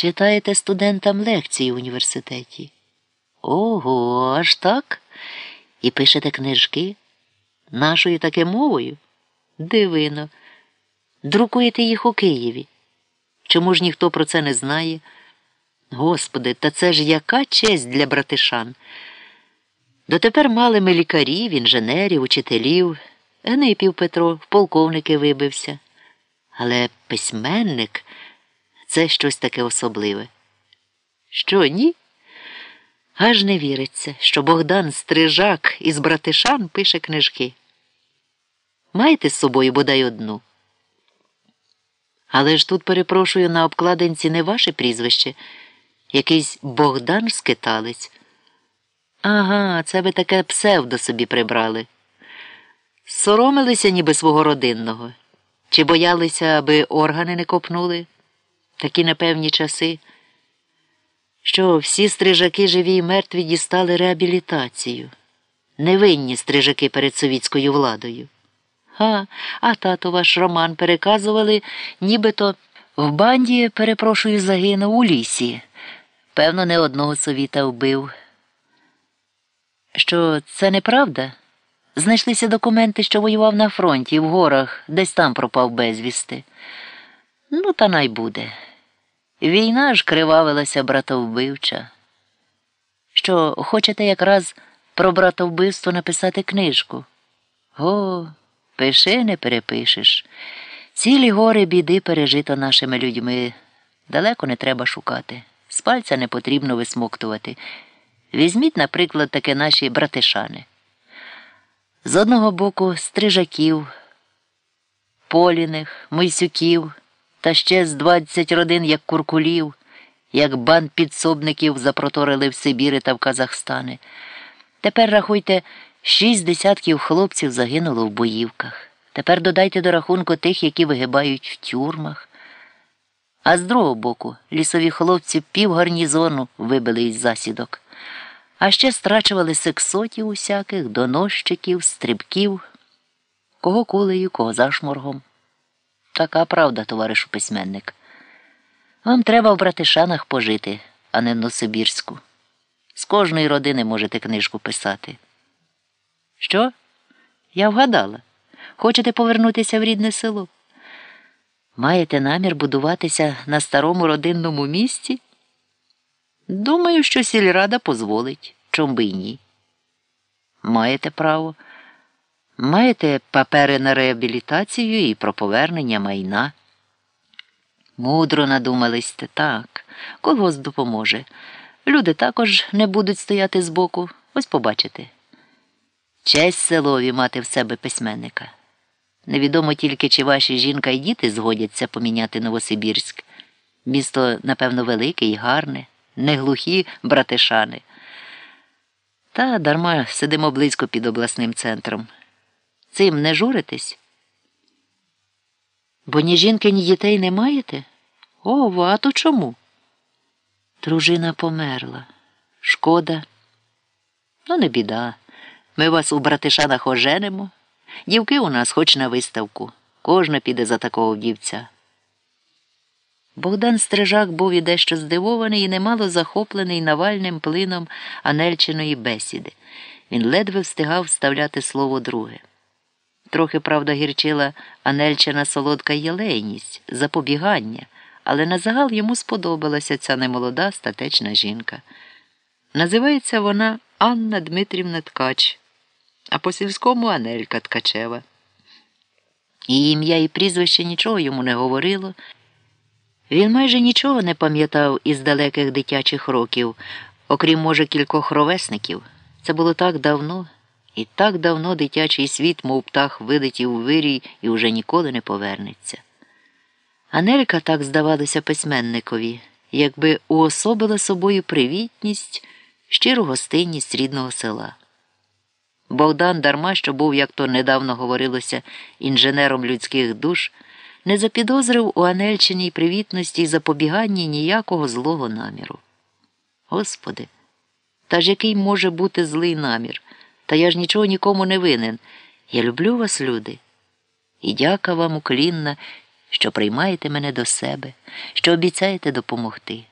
Читаєте студентам лекції в університеті. Ого, аж так? І пишете книжки? Нашою таке мовою? Дивино. Друкуєте їх у Києві. Чому ж ніхто про це не знає? Господи, та це ж яка честь для братишан. Дотепер мали ми лікарів, інженерів, учителів. Гнипів Петро в полковники вибився. Але письменник це щось таке особливе. Що, ні? Аж не віриться, що Богдан Стрижак із братишан пише книжки. Маєте з собою бодай одну. Але ж тут, перепрошую, на обкладинці не ваше прізвище, якийсь Богдан Скиталець. Ага, це ви таке псевдо собі прибрали. Соромилися ніби свого родинного, чи боялися, аби органи не копнули такі непевні часи, що всі стрижаки живі й мертві дістали реабілітацію, невинні стрижаки перед совітською владою. Ха, а тато ваш Роман переказували, нібито в банді, перепрошую, загинув у лісі. Певно, не одного совіта вбив. Що це неправда? Знайшлися документи, що воював на фронті в горах, десь там пропав безвісти. Ну, та най буде. Війна ж кривавилася братовбивча. Що, хочете якраз про братовбивство написати книжку? О, пиши, не перепишеш. Цілі гори біди пережито нашими людьми. Далеко не треба шукати. З пальця не потрібно висмоктувати. Візьміть, наприклад, таке наші братишани. З одного боку стрижаків, поліних, мойсюків та ще з двадцять родин, як куркулів, як банд підсобників запроторили в Сибіри та в Казахстани. Тепер рахуйте, шість десятків хлопців загинуло в боївках. Тепер додайте до рахунку тих, які вигибають в тюрмах. А з другого боку, лісові хлопці пів гарнізону вибили із засідок, а ще страчували сексотів усяких, доносчиків, стрибків, кого кулею, кого зашморгом. Така правда, товаришу письменник. Вам треба в братишанах пожити, а не в Носибірську. З кожної родини можете книжку писати. Що? Я вгадала. Хочете повернутися в рідне село? Маєте намір будуватися на старому родинному місці? Думаю, що сільрада дозволить, чом би й ні. Маєте право. Маєте папери на реабілітацію і про повернення майна. Мудро надумались так, когось допоможе. Люди також не будуть стояти збоку, ось побачите. Честь селові мати в себе письменника. Невідомо тільки, чи ваші жінка і діти згодяться поміняти Новосибірськ. Місто, напевно, велике і гарне, не глухі братишани. Та дарма сидимо близько під обласним центром. Цим не журитесь? Бо ні жінки, ні дітей не маєте? О, а то чому? Дружина померла. Шкода. Ну, не біда. Ми вас у братишанах оженимо. Дівки у нас хоч на виставку. Кожна піде за такого вдівця. Богдан Стрижак був і дещо здивований і немало захоплений навальним плином Анельчиної бесіди. Він ледве встигав вставляти слово друге. Трохи, правда, гірчила Анельчина солодка єлейність, запобігання, але на загал йому сподобалася ця немолода статечна жінка. Називається вона Анна Дмитрівна Ткач, а по сільському Анелька Ткачева. Її ім'я і прізвище нічого йому не говорило. Він майже нічого не пам'ятав із далеких дитячих років, окрім, може, кількох ровесників. Це було так давно. І так давно дитячий світ, мов птах, вилетів у вирій і уже ніколи не повернеться. Анелька так здавалася письменникові, якби уособила собою привітність, щиру гостинність рідного села. Богдан, дарма, що був, як то недавно говорилося, інженером людських душ, не запідозрив у Анельчиній привітності і запобіганні ніякого злого наміру. Господи, та ж який може бути злий намір? Та я ж нічого нікому не винен. Я люблю вас, люди. І дяка вам уклінна, що приймаєте мене до себе, що обіцяєте допомогти.